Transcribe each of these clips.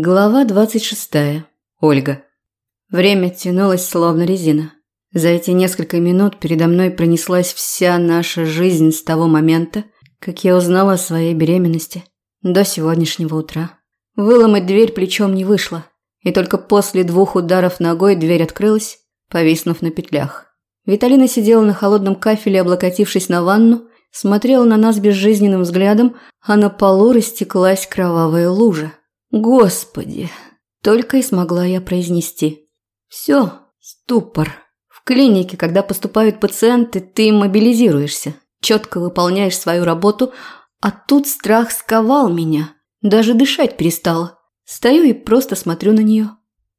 Глава 26. Ольга. Время тянулось словно резина. За эти несколько минут передо мной пронеслась вся наша жизнь с того момента, как я узнала о своей беременности, до сегодняшнего утра. Выломать дверь плечом не вышло, и только после двух ударов ногой дверь открылась, повиснув на петлях. Виталина сидела на холодном кафеле, облокотившись на ванну, смотрела на нас безжизненным взглядом, а на полу растеклась кровавая лужа. Господи, только и смогла я произнести. Все, ступор. В клинике, когда поступают пациенты, ты мобилизируешься, четко выполняешь свою работу, а тут страх сковал меня. Даже дышать перестала. Стою и просто смотрю на нее.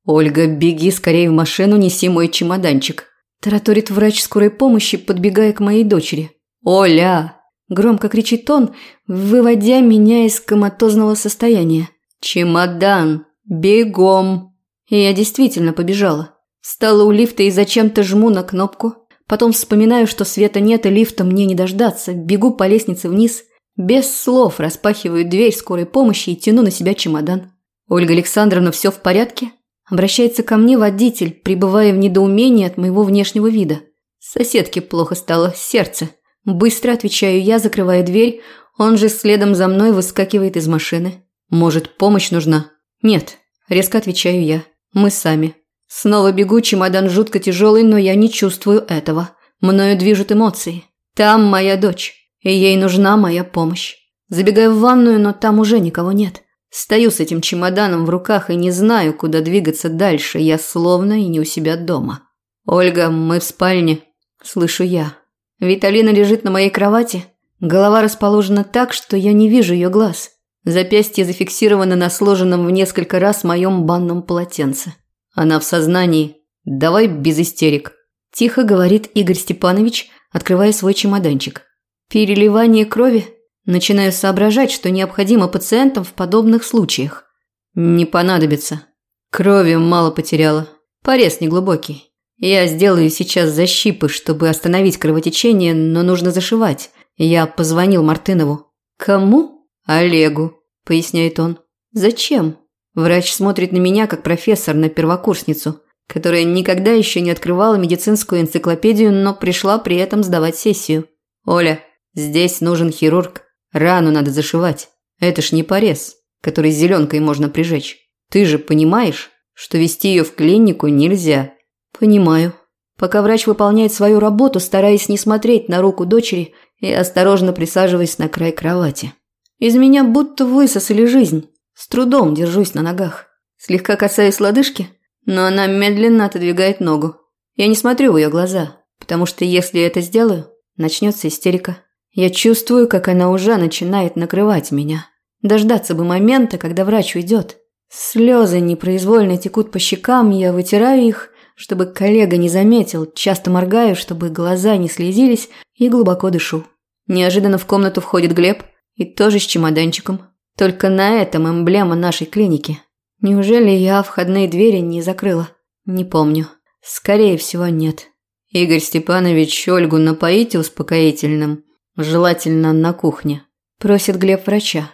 «Ольга, беги скорее в машину, неси мой чемоданчик», – тараторит врач скорой помощи, подбегая к моей дочери. «Оля!» – громко кричит он, выводя меня из коматозного состояния. «Чемодан! Бегом!» И я действительно побежала. Стала у лифта и зачем-то жму на кнопку. Потом вспоминаю, что света нет и лифта мне не дождаться. Бегу по лестнице вниз. Без слов распахиваю дверь скорой помощи и тяну на себя чемодан. «Ольга Александровна, все в порядке?» Обращается ко мне водитель, пребывая в недоумении от моего внешнего вида. Соседке плохо стало сердце. Быстро отвечаю я, закрывая дверь. Он же следом за мной выскакивает из машины. Может, помощь нужна? Нет, резко отвечаю я. Мы сами. Снова бегу, чемодан жутко тяжелый, но я не чувствую этого. Мною движут эмоции. Там моя дочь, и ей нужна моя помощь. Забегаю в ванную, но там уже никого нет. Стою с этим чемоданом в руках и не знаю, куда двигаться дальше. Я словно и не у себя дома. «Ольга, мы в спальне», – слышу я. Виталина лежит на моей кровати. Голова расположена так, что я не вижу ее глаз. Запястье зафиксировано на сложенном в несколько раз моем банном полотенце. Она в сознании. Давай без истерик. Тихо говорит Игорь Степанович, открывая свой чемоданчик. Переливание крови? Начинаю соображать, что необходимо пациентам в подобных случаях. Не понадобится. Крови мало потеряла. Порез неглубокий. Я сделаю сейчас защипы, чтобы остановить кровотечение, но нужно зашивать. Я позвонил Мартынову. Кому? «Олегу», – поясняет он. «Зачем?» Врач смотрит на меня, как профессор на первокурсницу, которая никогда еще не открывала медицинскую энциклопедию, но пришла при этом сдавать сессию. «Оля, здесь нужен хирург. Рану надо зашивать. Это ж не порез, который зеленкой можно прижечь. Ты же понимаешь, что вести ее в клинику нельзя?» «Понимаю». Пока врач выполняет свою работу, стараясь не смотреть на руку дочери и осторожно присаживаясь на край кровати. Из меня будто высосали жизнь. С трудом держусь на ногах. Слегка касаюсь лодыжки, но она медленно отодвигает ногу. Я не смотрю в ее глаза, потому что если это сделаю, начнется истерика. Я чувствую, как она уже начинает накрывать меня. Дождаться бы момента, когда врач уйдет. Слезы непроизвольно текут по щекам, я вытираю их, чтобы коллега не заметил, часто моргаю, чтобы глаза не слезились, и глубоко дышу. Неожиданно в комнату входит Глеб – и тоже с чемоданчиком. Только на этом эмблема нашей клиники. Неужели я входные двери не закрыла? Не помню. Скорее всего, нет. Игорь Степанович Ольгу напоите успокоительным. Желательно на кухне. Просит Глеб врача.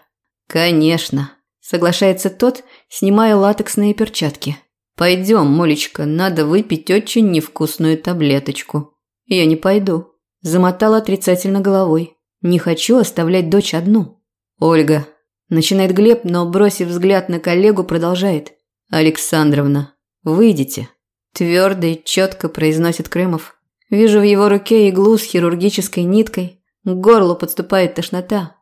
Конечно. Соглашается тот, снимая латексные перчатки. Пойдем, Молечка, надо выпить очень невкусную таблеточку. Я не пойду. Замотала отрицательно головой. Не хочу оставлять дочь одну. Ольга. Начинает Глеб, но, бросив взгляд на коллегу, продолжает. Александровна, выйдите. Твердо и четко произносит Крымов. Вижу в его руке иглу с хирургической ниткой. К горлу подступает тошнота.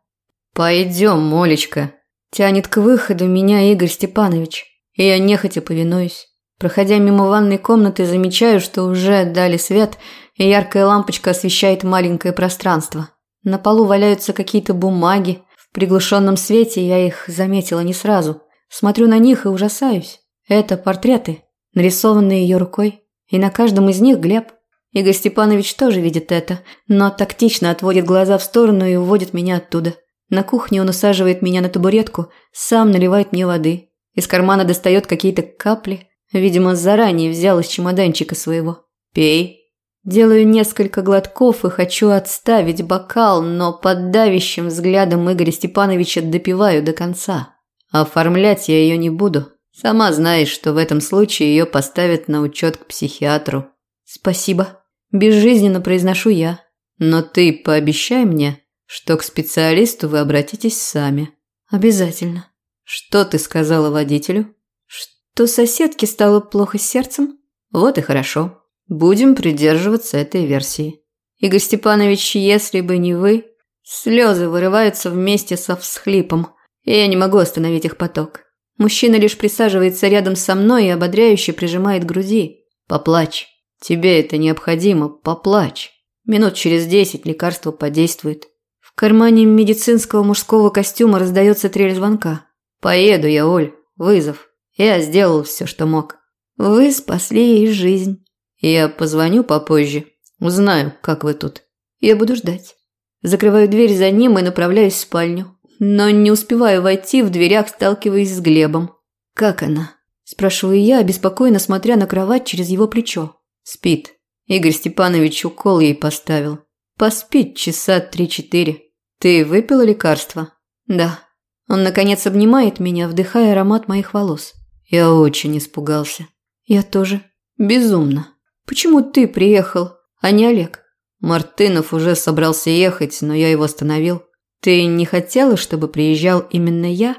«Пойдем, Молечка», – тянет к выходу меня Игорь Степанович. И я нехотя повинуюсь. Проходя мимо ванной комнаты, замечаю, что уже дали свет, и яркая лампочка освещает маленькое пространство. На полу валяются какие-то бумаги. В приглушенном свете я их заметила не сразу. Смотрю на них и ужасаюсь. Это портреты, нарисованные ее рукой. И на каждом из них Глеб. Игорь Степанович тоже видит это, но тактично отводит глаза в сторону и уводит меня оттуда. На кухне он усаживает меня на табуретку, сам наливает мне воды. Из кармана достает какие-то капли. Видимо, заранее взял из чемоданчика своего. «Пей», Делаю несколько глотков и хочу отставить бокал, но под давящим взглядом Игоря Степановича допиваю до конца. Оформлять я ее не буду. Сама знаешь, что в этом случае ее поставят на учет к психиатру. Спасибо. Безжизненно произношу я. Но ты пообещай мне, что к специалисту вы обратитесь сами. Обязательно. Что ты сказала водителю? Что соседке стало плохо с сердцем? Вот и хорошо. Будем придерживаться этой версии. Игорь Степанович, если бы не вы, слезы вырываются вместе со всхлипом, и я не могу остановить их поток. Мужчина лишь присаживается рядом со мной и ободряюще прижимает груди. Поплачь. Тебе это необходимо, поплачь. Минут через десять лекарство подействует. В кармане медицинского мужского костюма раздается трель звонка. Поеду я, Оль. Вызов. Я сделал все, что мог. Вы спасли ей жизнь. Я позвоню попозже. Узнаю, как вы тут. Я буду ждать. Закрываю дверь за ним и направляюсь в спальню. Но не успеваю войти, в дверях сталкиваюсь с Глебом. «Как она?» – спрашиваю я, обеспокоенно смотря на кровать через его плечо. «Спит. Игорь Степанович укол ей поставил. Поспит часа три-четыре. Ты выпила лекарство?» «Да». Он, наконец, обнимает меня, вдыхая аромат моих волос. Я очень испугался. «Я тоже. Безумно. Почему ты приехал, а не Олег?» Мартынов уже собрался ехать, но я его остановил. Ты не хотела, чтобы приезжал именно я?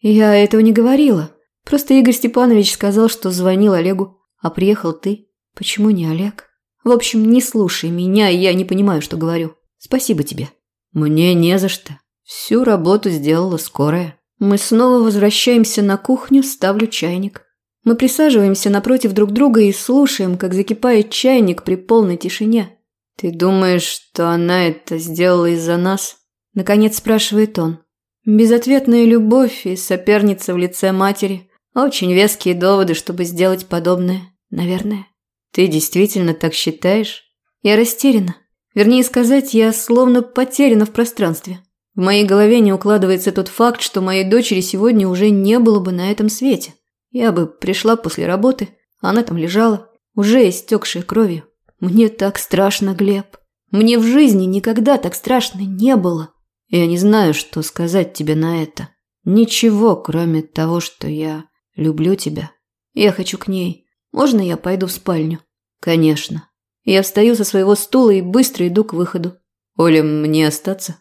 Я этого не говорила. Просто Игорь Степанович сказал, что звонил Олегу, а приехал ты. Почему не Олег? В общем, не слушай меня, я не понимаю, что говорю. Спасибо тебе. Мне не за что. Всю работу сделала скорая. Мы снова возвращаемся на кухню, ставлю чайник. Мы присаживаемся напротив друг друга и слушаем, как закипает чайник при полной тишине. Ты думаешь, что она это сделала из-за нас? Наконец спрашивает он. Безответная любовь и соперница в лице матери. Очень веские доводы, чтобы сделать подобное, наверное. Ты действительно так считаешь? Я растеряна. Вернее сказать, я словно потеряна в пространстве. В моей голове не укладывается тот факт, что моей дочери сегодня уже не было бы на этом свете. Я бы пришла после работы, она там лежала, уже истекшая кровью. Мне так страшно, Глеб. Мне в жизни никогда так страшно не было. Я не знаю, что сказать тебе на это. Ничего, кроме того, что я люблю тебя. Я хочу к ней. Можно я пойду в спальню? Конечно. Я встаю со своего стула и быстро иду к выходу. Оля, мне остаться?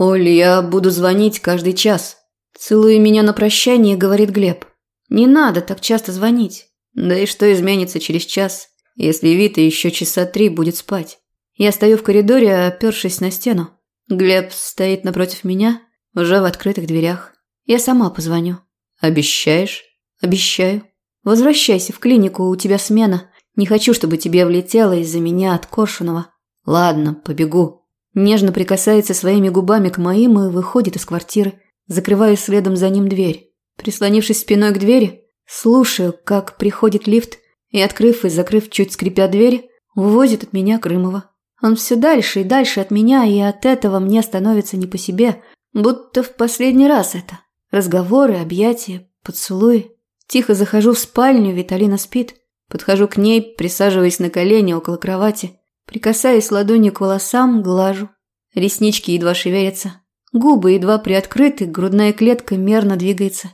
Оль, я буду звонить каждый час. Целуя меня на прощание, говорит Глеб. Не надо так часто звонить. Да и что изменится через час? если Вита еще часа три будет спать. Я стою в коридоре, опершись на стену. Глеб стоит напротив меня, уже в открытых дверях. Я сама позвоню. Обещаешь? Обещаю. Возвращайся в клинику, у тебя смена. Не хочу, чтобы тебе влетело из-за меня от Коршунова. Ладно, побегу. Нежно прикасается своими губами к моим и выходит из квартиры, закрывая следом за ним дверь. Прислонившись спиной к двери, слушаю, как приходит лифт и, открыв и закрыв чуть скрипя дверь, увозит от меня Крымова. Он все дальше и дальше от меня, и от этого мне становится не по себе, будто в последний раз это. Разговоры, объятия, поцелуи. Тихо захожу в спальню, Виталина спит. Подхожу к ней, присаживаясь на колени около кровати. Прикасаясь ладонью к волосам, глажу. Реснички едва шевелятся. Губы едва приоткрыты, грудная клетка мерно двигается.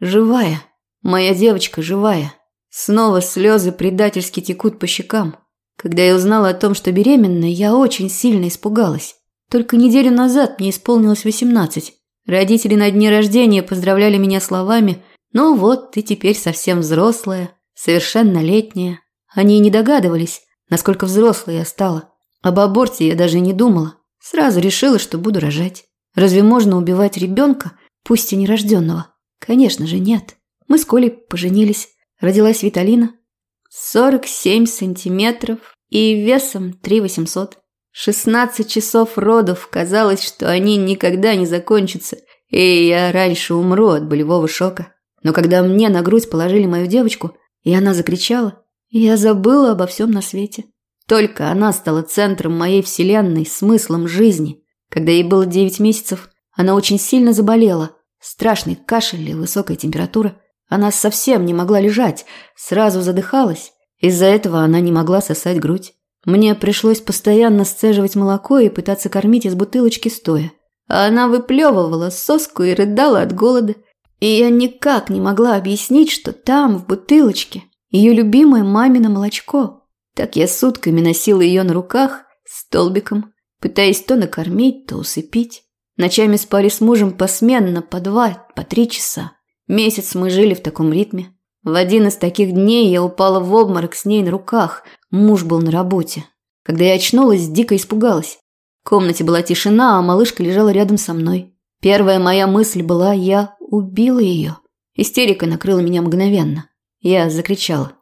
Живая. Моя девочка живая. Снова слезы предательски текут по щекам. Когда я узнала о том, что беременна, я очень сильно испугалась. Только неделю назад мне исполнилось 18. Родители на дне рождения поздравляли меня словами «Ну вот, ты теперь совсем взрослая, совершеннолетняя». Они не догадывались, насколько взрослой я стала. Об аборте я даже не думала. Сразу решила, что буду рожать. Разве можно убивать ребенка, пусть и нерожденного? Конечно же нет. Мы с Колей поженились. Родилась Виталина. 47 сантиметров и весом 3 800. 16 часов родов, казалось, что они никогда не закончатся, и я раньше умру от болевого шока. Но когда мне на грудь положили мою девочку, и она закричала, я забыла обо всем на свете. Только она стала центром моей вселенной, смыслом жизни. Когда ей было 9 месяцев, она очень сильно заболела. Страшный кашель и высокая температура. Она совсем не могла лежать, сразу задыхалась. Из-за этого она не могла сосать грудь. Мне пришлось постоянно сцеживать молоко и пытаться кормить из бутылочки стоя. А она выплевывала соску и рыдала от голода. И я никак не могла объяснить, что там, в бутылочке, ее любимое мамино молочко. Так я сутками носила ее на руках, столбиком, пытаясь то накормить, то усыпить. Ночами спали с мужем посменно, по два, по три часа. Месяц мы жили в таком ритме. В один из таких дней я упала в обморок с ней на руках. Муж был на работе. Когда я очнулась, дико испугалась. В комнате была тишина, а малышка лежала рядом со мной. Первая моя мысль была «я убила ее». Истерика накрыла меня мгновенно. Я закричала.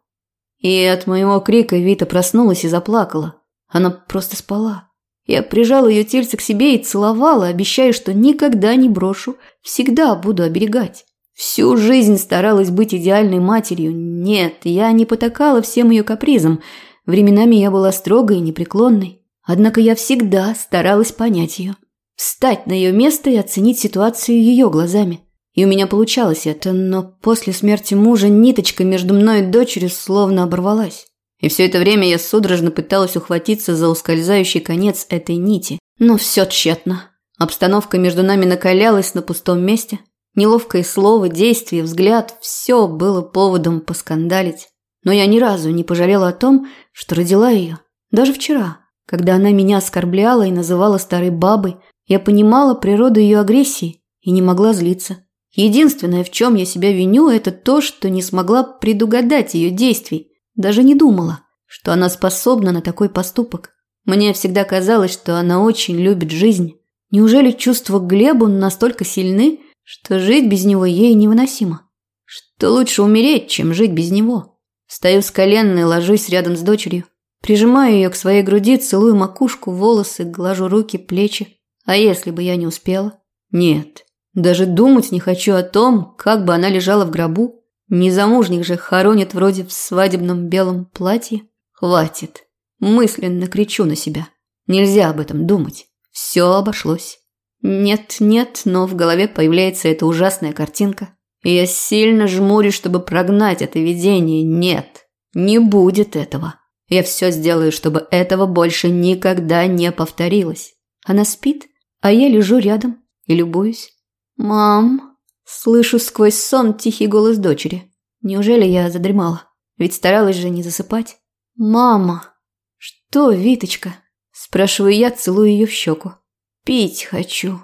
И от моего крика Вита проснулась и заплакала. Она просто спала. Я прижала ее тельце к себе и целовала, обещая, что никогда не брошу, всегда буду оберегать. Всю жизнь старалась быть идеальной матерью. Нет, я не потакала всем ее капризам. Временами я была строгой и непреклонной. Однако я всегда старалась понять ее встать на ее место и оценить ситуацию ее глазами. И у меня получалось это, но после смерти мужа ниточка между мной и дочерью словно оборвалась. И все это время я судорожно пыталась ухватиться за ускользающий конец этой нити. Но все тщетно. Обстановка между нами накалялась на пустом месте. Неловкое слово, действие, взгляд – все было поводом поскандалить. Но я ни разу не пожалела о том, что родила ее. Даже вчера, когда она меня оскорбляла и называла старой бабой – я понимала природу ее агрессии и не могла злиться. Единственное, в чем я себя виню, это то, что не смогла предугадать ее действий. Даже не думала, что она способна на такой поступок. Мне всегда казалось, что она очень любит жизнь. Неужели чувства к Глебу настолько сильны, что жить без него ей невыносимо? Что лучше умереть, чем жить без него? Стою с колен и ложусь рядом с дочерью. Прижимаю ее к своей груди, целую макушку, волосы, глажу руки, плечи. А если бы я не успела? Нет. Даже думать не хочу о том, как бы она лежала в гробу. Незамужних же хоронят вроде в свадебном белом платье. Хватит. Мысленно кричу на себя. Нельзя об этом думать. Все обошлось. Нет, нет, но в голове появляется эта ужасная картинка. И я сильно жмурюсь, чтобы прогнать это видение. Нет, не будет этого. Я все сделаю, чтобы этого больше никогда не повторилось. Она спит? А я лежу рядом и любуюсь. «Мам!» Слышу сквозь сон тихий голос дочери. Неужели я задремала? Ведь старалась же не засыпать. «Мама!» «Что, Виточка?» Спрашиваю я, целую ее в щеку. «Пить хочу».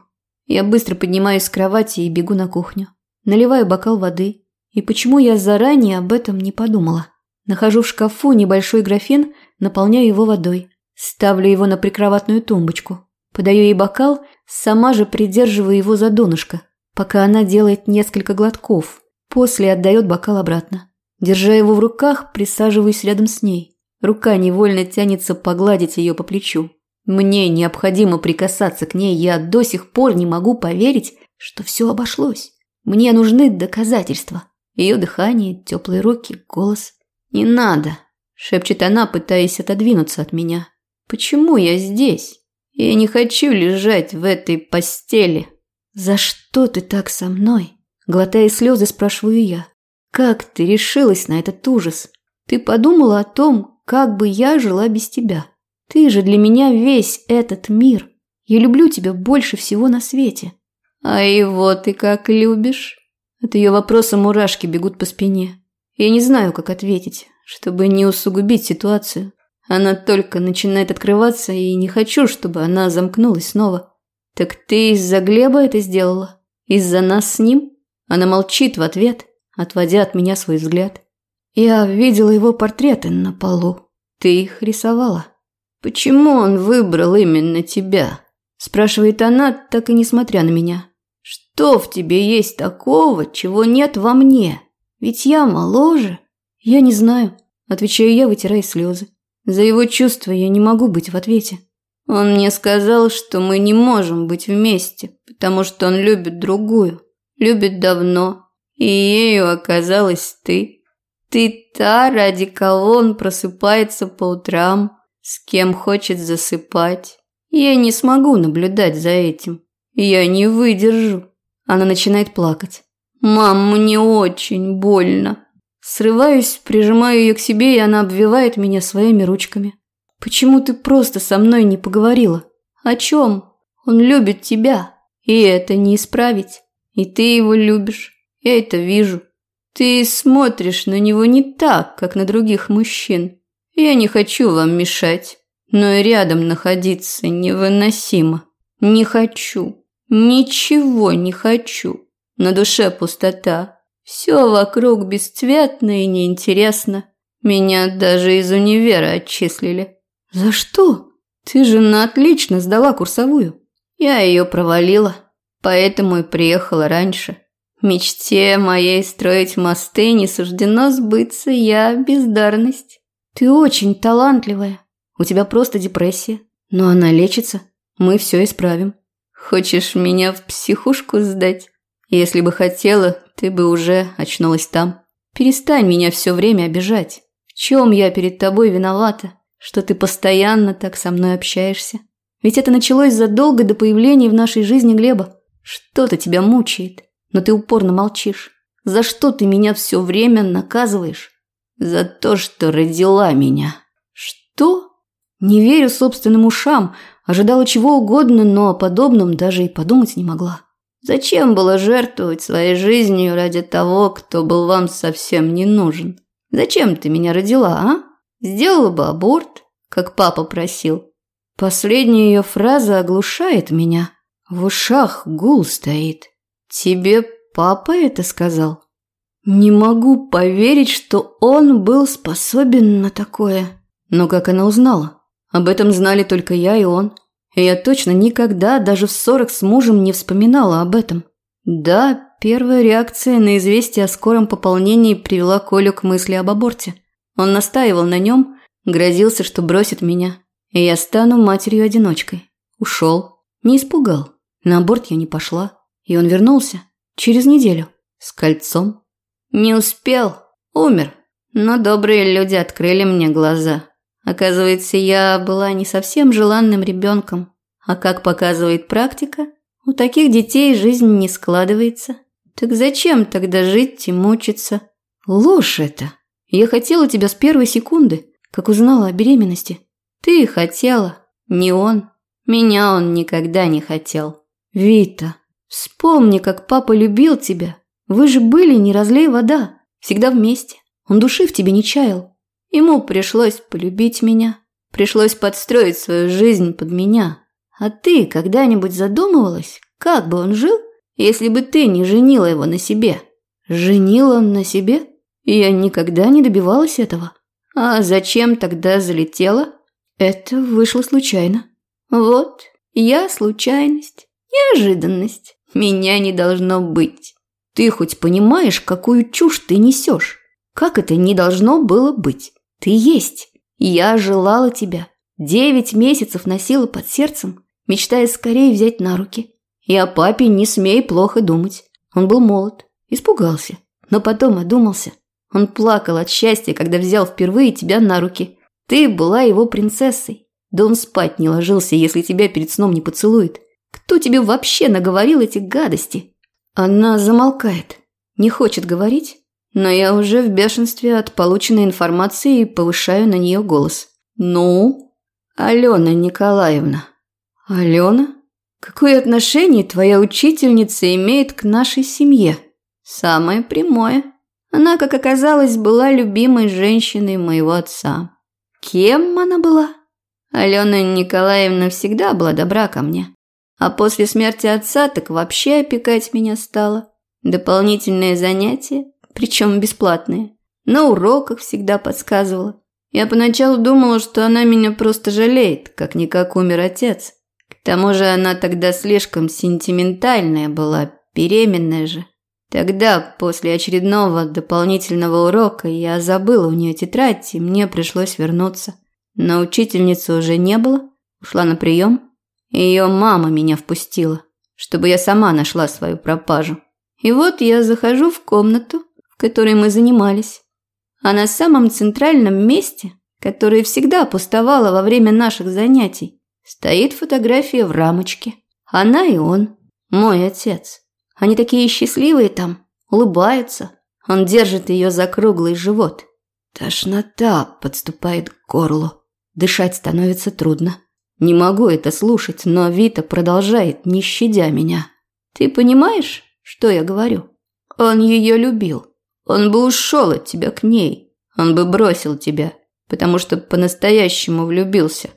Я быстро поднимаюсь с кровати и бегу на кухню. Наливаю бокал воды. И почему я заранее об этом не подумала? Нахожу в шкафу небольшой графин, наполняю его водой. Ставлю его на прикроватную тумбочку. Подаю ей бокал, сама же придерживаю его за донышко, пока она делает несколько глотков. После отдает бокал обратно. Держа его в руках, присаживаюсь рядом с ней. Рука невольно тянется погладить ее по плечу. Мне необходимо прикасаться к ней, я до сих пор не могу поверить, что все обошлось. Мне нужны доказательства. Ее дыхание, теплые руки, голос. «Не надо», – шепчет она, пытаясь отодвинуться от меня. «Почему я здесь?» Я не хочу лежать в этой постели. За что ты так со мной? Глотая слезы, спрашиваю я. Как ты решилась на этот ужас? Ты подумала о том, как бы я жила без тебя. Ты же для меня весь этот мир. Я люблю тебя больше всего на свете. А его ты как любишь? От ее вопроса мурашки бегут по спине. Я не знаю, как ответить, чтобы не усугубить ситуацию. Она только начинает открываться, и не хочу, чтобы она замкнулась снова. Так ты из-за Глеба это сделала? Из-за нас с ним? Она молчит в ответ, отводя от меня свой взгляд. Я видела его портреты на полу. Ты их рисовала. Почему он выбрал именно тебя? Спрашивает она, так и не смотря на меня. Что в тебе есть такого, чего нет во мне? Ведь я моложе. Я не знаю, отвечаю я, вытирая слезы. За его чувства я не могу быть в ответе. Он мне сказал, что мы не можем быть вместе, потому что он любит другую, любит давно, и ею оказалась ты. Ты та, ради кого он просыпается по утрам, с кем хочет засыпать. Я не смогу наблюдать за этим. Я не выдержу. Она начинает плакать. Мам, мне очень больно. Срываюсь, прижимаю ее к себе, и она обвивает меня своими ручками. Почему ты просто со мной не поговорила? О чем? Он любит тебя, и это не исправить. И ты его любишь, я это вижу. Ты смотришь на него не так, как на других мужчин. Я не хочу вам мешать, но и рядом находиться невыносимо. Не хочу. Ничего не хочу. На душе пустота. Все вокруг бесцветно и неинтересно. Меня даже из универа отчислили. За что? Ты же на отлично сдала курсовую. Я ее провалила, поэтому и приехала раньше. Мечте моей строить мосты не суждено сбыться, я бездарность. Ты очень талантливая. У тебя просто депрессия. Но она лечится. Мы все исправим. Хочешь меня в психушку сдать? Если бы хотела, ты бы уже очнулась там. Перестань меня все время обижать. В чем я перед тобой виновата, что ты постоянно так со мной общаешься? Ведь это началось задолго до появления в нашей жизни Глеба. Что-то тебя мучает но ты упорно молчишь. За что ты меня все время наказываешь? За то, что родила меня. Что? Не верю собственным ушам. Ожидала чего угодно, но о подобном даже и подумать не могла. Зачем было жертвовать своей жизнью ради того, кто был вам совсем не нужен? Зачем ты меня родила, а? Сделала бы аборт, как папа просил. Последняя ее фраза оглушает меня. В ушах гул стоит. «Тебе папа это сказал?» «Не могу поверить, что он был способен на такое». Но как она узнала? Об этом знали только я и он. И я точно никогда, даже в ссорах с мужем, не вспоминала об этом. Да, первая реакция на известие о скором пополнении привела Колю к мысли об аборте. Он настаивал на нем, грозился, что бросит меня, и я стану матерью-одиночкой. Ушел. Не испугал. На аборт я не пошла. И он вернулся через неделю с кольцом. Не успел, умер. Но добрые люди открыли мне глаза. Оказывается, я была не совсем желанным ребенком. А как показывает практика, у таких детей жизнь не складывается. Так зачем тогда жить и мучиться? Ложь это. Я хотела тебя с первой секунды, как узнала о беременности. Ты хотела, не он. Меня он никогда не хотел. Вита, Вспомни, как папа любил тебя. Вы же были не разлей вода, всегда вместе. Он души в тебе не чаял. Ему пришлось полюбить меня, пришлось подстроить свою жизнь под меня. А ты когда-нибудь задумывалась, как бы он жил, если бы ты не женила его на себе? Женила на себе? Я никогда не добивалась этого. А зачем тогда залетела? Это вышло случайно. Вот, я случайность, неожиданность. Меня не должно быть. Ты хоть понимаешь, какую чушь ты несешь? Как это не должно было быть? Ты есть. Я желала тебя. Девять месяцев носила под сердцем, мечтая скорее взять на руки. И о папе не смей плохо думать. Он был молод, испугался, но потом одумался. Он плакал от счастья, когда взял впервые тебя на руки. Ты была его принцессой. Да он спать не ложился, если тебя перед сном не поцелует. Кто тебе вообще наговорил эти гадости? Она замолкает, не хочет говорить, но я уже в бешенстве от полученной информации и повышаю на нее голос. Ну, Алена Николаевна. Алена? Какое отношение твоя учительница имеет к нашей семье? Самое прямое. Она, как оказалось, была любимой женщиной моего отца. Кем она была? Алена Николаевна всегда была добра ко мне. А после смерти отца так вообще опекать меня стало. Дополнительные занятия, причем бесплатные. На уроках всегда подсказывала. Я поначалу думала, что она меня просто жалеет, как-никак умер отец. К тому же она тогда слишком сентиментальная была, беременная же. Тогда, после очередного дополнительного урока, я забыла у нее тетрадь, и мне пришлось вернуться. Но учительницы уже не было, ушла на прием. Ее мама меня впустила, чтобы я сама нашла свою пропажу. И вот я захожу в комнату, в которой мы занимались. А на самом центральном месте, которое всегда пустовало во время наших занятий, стоит фотография в рамочке. Она и он, мой отец. Они такие счастливые там, улыбаются. Он держит ее за круглый живот. Тошнота подступает к горлу. Дышать становится трудно. Не могу это слушать, но Вита продолжает, не щадя меня. Ты понимаешь, что я говорю? Он ее любил. Он бы ушел от тебя к ней. Он бы бросил тебя, потому что по-настоящему влюбился.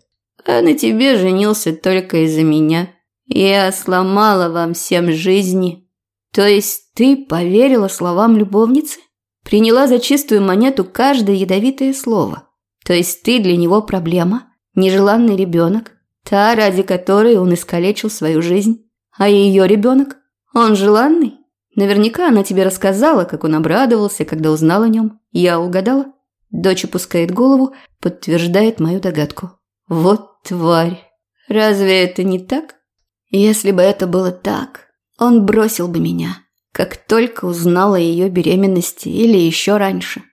А на тебе женился только из-за меня. Я сломала вам всем жизни. То есть ты поверила словам любовницы? Приняла за чистую монету каждое ядовитое слово. То есть ты для него проблема, нежеланный ребенок, та, ради которой он искалечил свою жизнь. А ее ребенок? Он желанный? Наверняка она тебе рассказала, как он обрадовался, когда узнал о нем. Я угадала? Дочь опускает голову, подтверждает мою догадку. Вот тварь. Разве это не так? Если бы это было так, он бросил бы меня, как только узнал о ее беременности или еще раньше.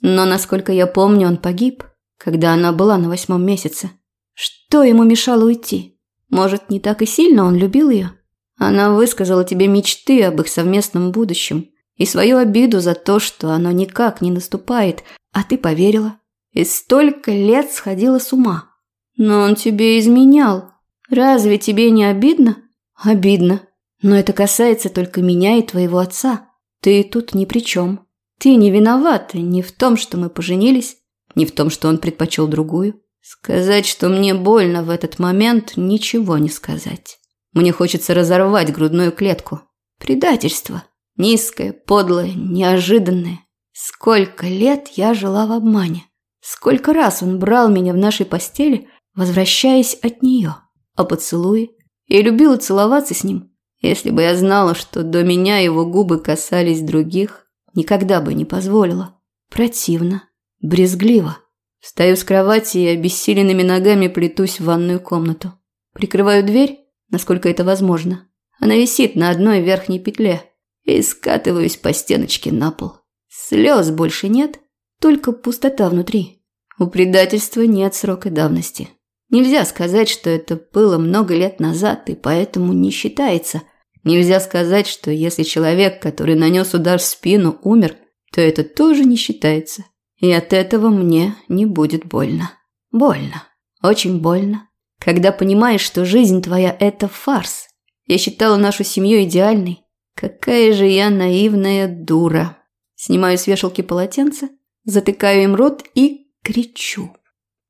Но, насколько я помню, он погиб, когда она была на восьмом месяце. Что ему мешало уйти? Может, не так и сильно он любил ее? Она высказала тебе мечты об их совместном будущем и свою обиду за то, что оно никак не наступает, а ты поверила. И столько лет сходила с ума. Но он тебе изменял. Разве тебе не обидно? Обидно. Но это касается только меня и твоего отца. Ты тут ни при чем. Ты не виновата ни в том, что мы поженились, ни в том, что он предпочел другую. Сказать, что мне больно в этот момент, ничего не сказать. Мне хочется разорвать грудную клетку. Предательство. Низкое, подлое, неожиданное. Сколько лет я жила в обмане. Сколько раз он брал меня в нашей постели, возвращаясь от нее. А поцелуи? Я любила целоваться с ним. Если бы я знала, что до меня его губы касались других, никогда бы не позволила. Противно. Брезгливо. Встаю с кровати и обессиленными ногами плетусь в ванную комнату. Прикрываю дверь, насколько это возможно. Она висит на одной верхней петле. И скатываюсь по стеночке на пол. Слез больше нет, только пустота внутри. У предательства нет срока давности. Нельзя сказать, что это было много лет назад и поэтому не считается. Нельзя сказать, что если человек, который нанес удар в спину, умер, то это тоже не считается. И от этого мне не будет больно. Больно. Очень больно. Когда понимаешь, что жизнь твоя – это фарс. Я считала нашу семью идеальной. Какая же я наивная дура. Снимаю с вешалки полотенце, затыкаю им рот и кричу.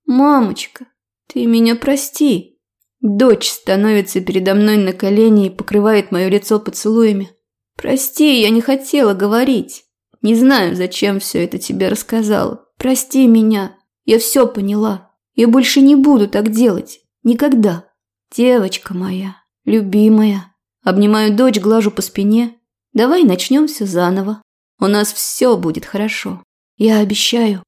«Мамочка, ты меня прости!» Дочь становится передо мной на колени и покрывает мое лицо поцелуями. «Прости, я не хотела говорить. Не знаю, зачем все это тебе рассказала. Прости меня. Я все поняла. Я больше не буду так делать. Никогда. Девочка моя, любимая. Обнимаю дочь, глажу по спине. Давай начнем все заново. У нас все будет хорошо. Я обещаю.